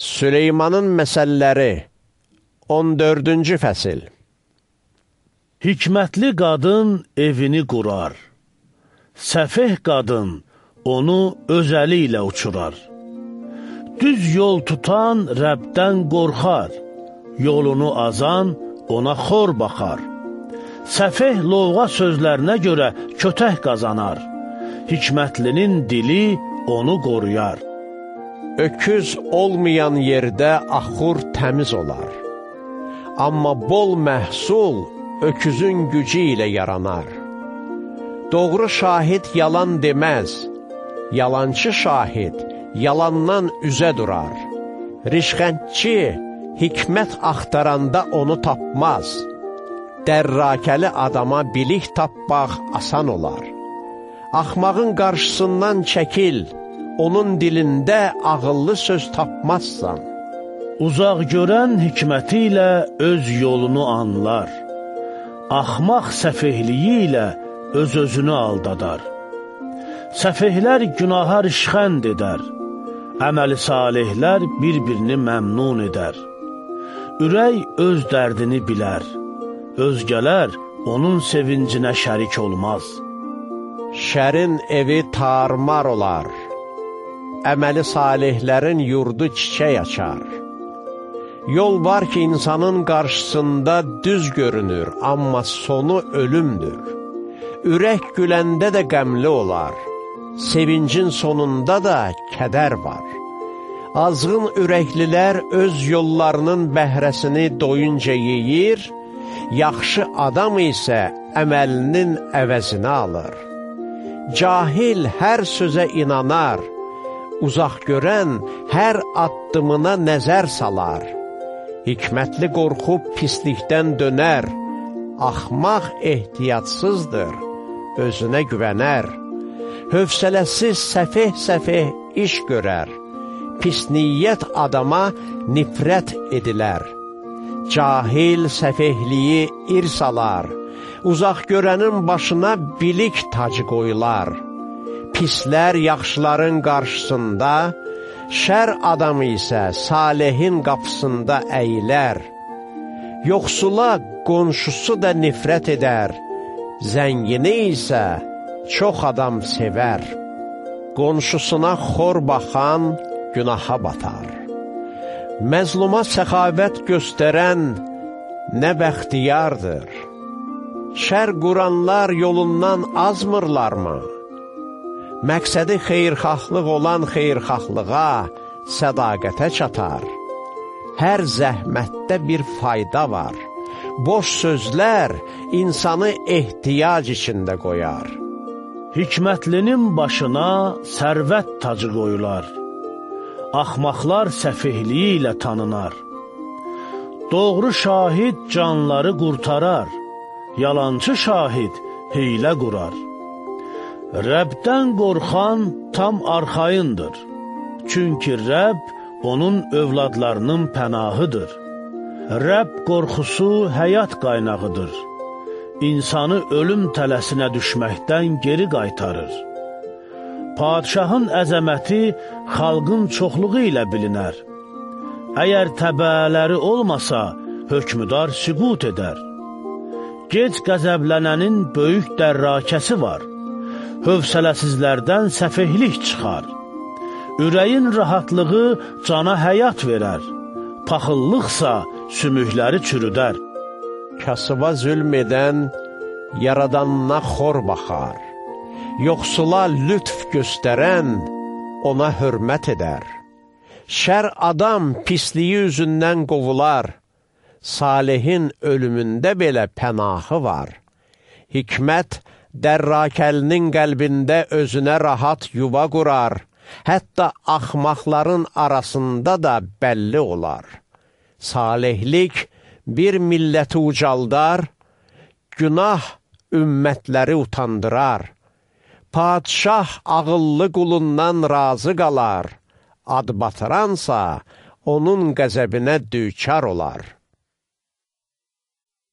Süleymanın məsəlləri 14-cü fəsil Hikmətli qadın evini qurar, səfeh qadın onu öz əli ilə uçurar. Düz yol tutan Rəbdən qorxar, yolunu azan ona xor baxar. Səfeh lovğa sözlərinə görə kötək qazanar, hikmətlinin dili onu qoruyar. Öküz olmayan yerdə axur təmiz olar. Amma bol məhsul öküzün gücü ilə yaranar. Doğru şahid yalan deməz, yalançı şahid yalandan üzə durar. Rişxəndçi hikmət axtaranda onu tapmaz. Dərrakəli adama bilik tapmaq asan olar. Axmağın qarşısından çəkil, onun dilində ağıllı söz tapmazsan. Uzaq görən hikməti ilə öz yolunu anlar. Axmaq səfehliyi ilə öz-özünü aldadar. Səfehlər günaha rişxənd edər. Əməli salihlər bir-birini məmnun edər. Ürək öz dərdini bilər. Özgələr onun sevincinə şərik olmaz. Şərin evi tarmar olar əməli salihlərin yurdu çiçək açar. Yol var ki, insanın qarşısında düz görünür, amma sonu ölümdür. Ürək güləndə də qəmli olar, sevincin sonunda da kədər var. Azğın ürəklilər öz yollarının bəhrəsini doyunca yeyir, yaxşı adam isə əməlinin əvəzini alır. Cahil hər sözə inanar, uzaq görən hər addımına nəzər salar. Hikmətli qorxub pislikdən dönər, axmaq ehtiyatsızdır, özünə güvənər. Hövsələsiz səfeh-səfeh iş görər, pis niyyət adama nifrət edilər. Cahil səfehliyi irsalar, uzaq görənin başına bilik tacı qoyular pislər yaxşıların qarşısında, şər adamı isə salehin qapısında əyilər. Yoxsula qonşusu da nifrət edər, zəngini isə çox adam sevər. Qonşusuna xor baxan günaha batar. Məzluma səxavət göstərən nə bəxtiyardır. Şər quranlar yolundan azmırlarmı? Məqsədi xeyrxahlıq olan xeyrxahlığa, sədaqətə çatar. Hər zəhmətdə bir fayda var. Boş sözlər insanı ehtiyac içində qoyar. Hikmətlinin başına sərvət tacı qoyular. Axmaqlar səfihliyi ilə tanınar. Doğru şahid canları qurtarar, yalancı şahid heylə qurar. Rəbdən qorxan tam arxayındır. Çünki Rəbb onun övladlarının pənahıdır. Rəbb qorxusu həyat qaynağıdır. İnsanı ölüm tələsinə düşməkdən geri qaytarır. Padişahın əzəməti xalqın çoxluğu ilə bilinər. Əgər təbəələri olmasa, hökmüdar süqut edər. Gec qəzəblənənin böyük dərrakəsi var hövsələsizlərdən səfehlik çıxar. Ürəyin rahatlığı cana həyat verər, paxıllıqsa sümükləri çürüdər. Kasıba zülm edən yaradanına xor baxar, yoxsula lütf göstərən ona hörmət edər. Şər adam pisliyi üzündən qovular, Salihin ölümündə belə pənahı var. Hikmət, dərrakəlinin qəlbində özünə rahat yuva qurar, hətta axmaqların arasında da bəlli olar. Salihlik bir milləti ucaldar, günah ümmətləri utandırar. Padişah ağıllı qulundan razı qalar, ad batıransa onun qəzəbinə düçar olar.